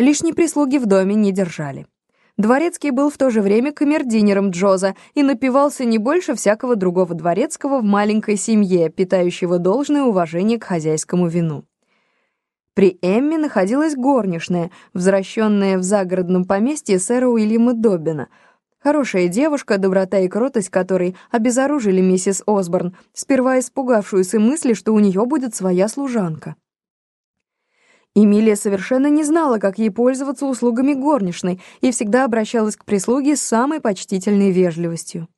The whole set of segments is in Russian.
Лишней прислуги в доме не держали. Дворецкий был в то же время камердинером Джоза и напивался не больше всякого другого дворецкого в маленькой семье, питающего должное уважение к хозяйскому вину. При Эмме находилась горничная, возвращенная в загородном поместье сэра Уильяма Добина. Хорошая девушка, доброта и кротость которой обезоружили миссис Осборн, сперва испугавшуюся мысли, что у нее будет своя служанка. Эмилия совершенно не знала, как ей пользоваться услугами горничной и всегда обращалась к прислуге с самой почтительной вежливостью.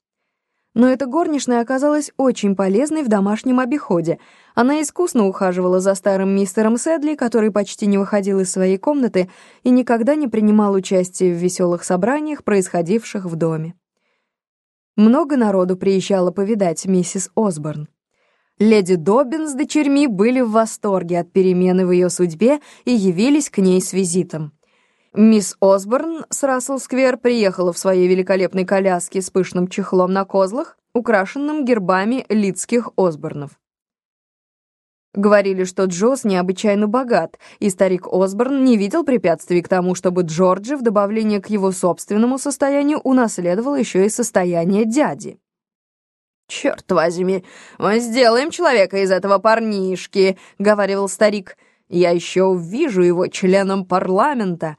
Но эта горничная оказалась очень полезной в домашнем обиходе. Она искусно ухаживала за старым мистером Сэдли, который почти не выходил из своей комнаты и никогда не принимал участия в веселых собраниях, происходивших в доме. Много народу приезжало повидать миссис Осборн. Леди Добин с дочерьми были в восторге от перемены в ее судьбе и явились к ней с визитом. Мисс Осборн с Рассел-сквер приехала в своей великолепной коляске с пышным чехлом на козлах, украшенным гербами лидских Осборнов. Говорили, что Джоз необычайно богат, и старик Осборн не видел препятствий к тому, чтобы Джорджи в добавление к его собственному состоянию унаследовал еще и состояние дяди. «Черт возьми, мы сделаем человека из этого парнишки», — говорил старик. «Я еще увижу его членом парламента.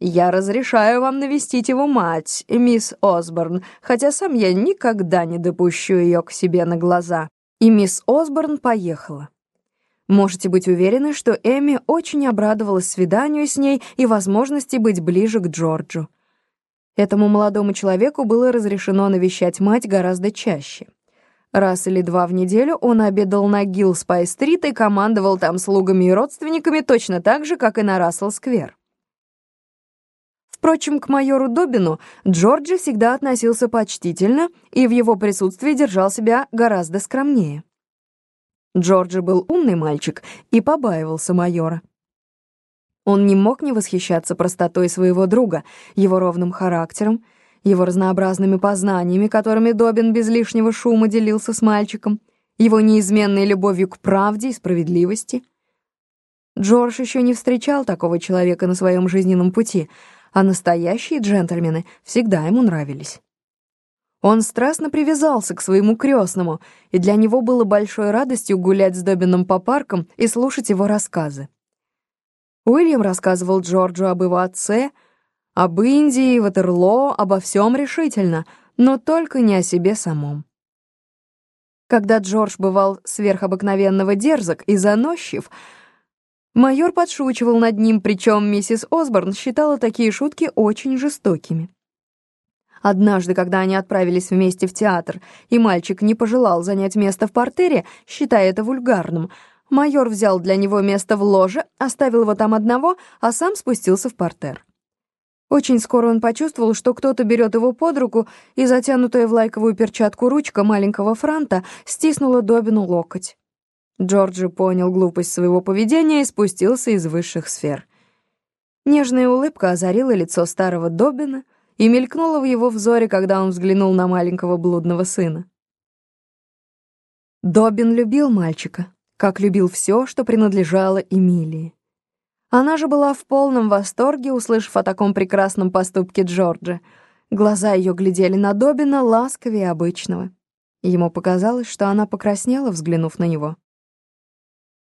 Я разрешаю вам навестить его мать, мисс Осборн, хотя сам я никогда не допущу ее к себе на глаза». И мисс Осборн поехала. Можете быть уверены, что Эми очень обрадовалась свиданию с ней и возможности быть ближе к Джорджу. Этому молодому человеку было разрешено навещать мать гораздо чаще. Раз или два в неделю он обедал на Гилл-Спай-стрит и командовал там слугами и родственниками точно так же, как и на Рассел-сквер. Впрочем, к майору Добину Джорджи всегда относился почтительно и в его присутствии держал себя гораздо скромнее. Джорджи был умный мальчик и побаивался майора. Он не мог не восхищаться простотой своего друга, его ровным характером, его разнообразными познаниями, которыми Добин без лишнего шума делился с мальчиком, его неизменной любовью к правде и справедливости. Джордж еще не встречал такого человека на своем жизненном пути, а настоящие джентльмены всегда ему нравились. Он страстно привязался к своему крестному, и для него было большой радостью гулять с Добином по паркам и слушать его рассказы. Уильям рассказывал Джорджу об его отце — об Индии, Ватерлоо, обо всем решительно, но только не о себе самом. Когда Джордж бывал сверхобыкновенного дерзок и заносчив, майор подшучивал над ним, причем миссис Осборн считала такие шутки очень жестокими. Однажды, когда они отправились вместе в театр, и мальчик не пожелал занять место в портере, считая это вульгарным, майор взял для него место в ложе, оставил его там одного, а сам спустился в портер. Очень скоро он почувствовал, что кто-то берет его под руку, и затянутая в лайковую перчатку ручка маленького Франта стиснула Добину локоть. Джорджи понял глупость своего поведения и спустился из высших сфер. Нежная улыбка озарила лицо старого Добина и мелькнула в его взоре, когда он взглянул на маленького блудного сына. Добин любил мальчика, как любил все, что принадлежало Эмилии. Она же была в полном восторге, услышав о таком прекрасном поступке Джорджа. Глаза ее глядели на Добина ласковее обычного. Ему показалось, что она покраснела, взглянув на него.